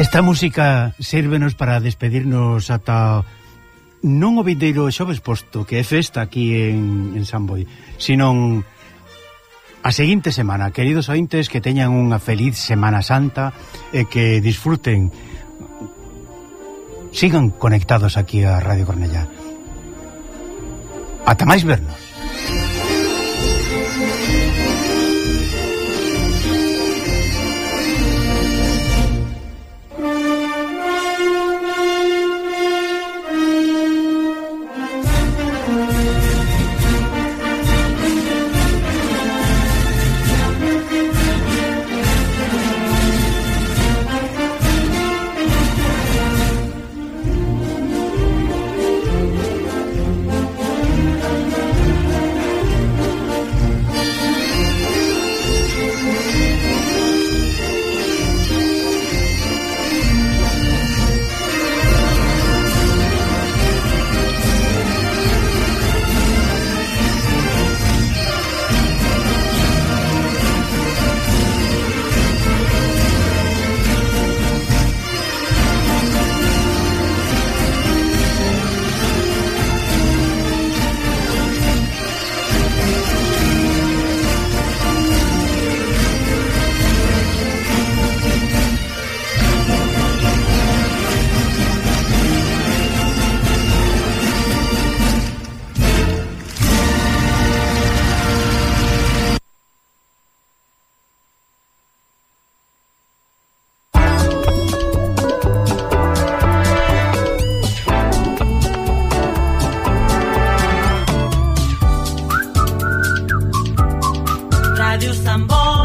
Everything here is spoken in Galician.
Esta música sírvenos para despedirnos ata non o vindeiro xoves posto que é festa aquí en, en San Boi, sino a seguinte semana. Queridos ointes, que teñan unha feliz Semana Santa e que disfruten. Sigan conectados aquí a Radio Cornellá. Ata máis vernos. de un tambor.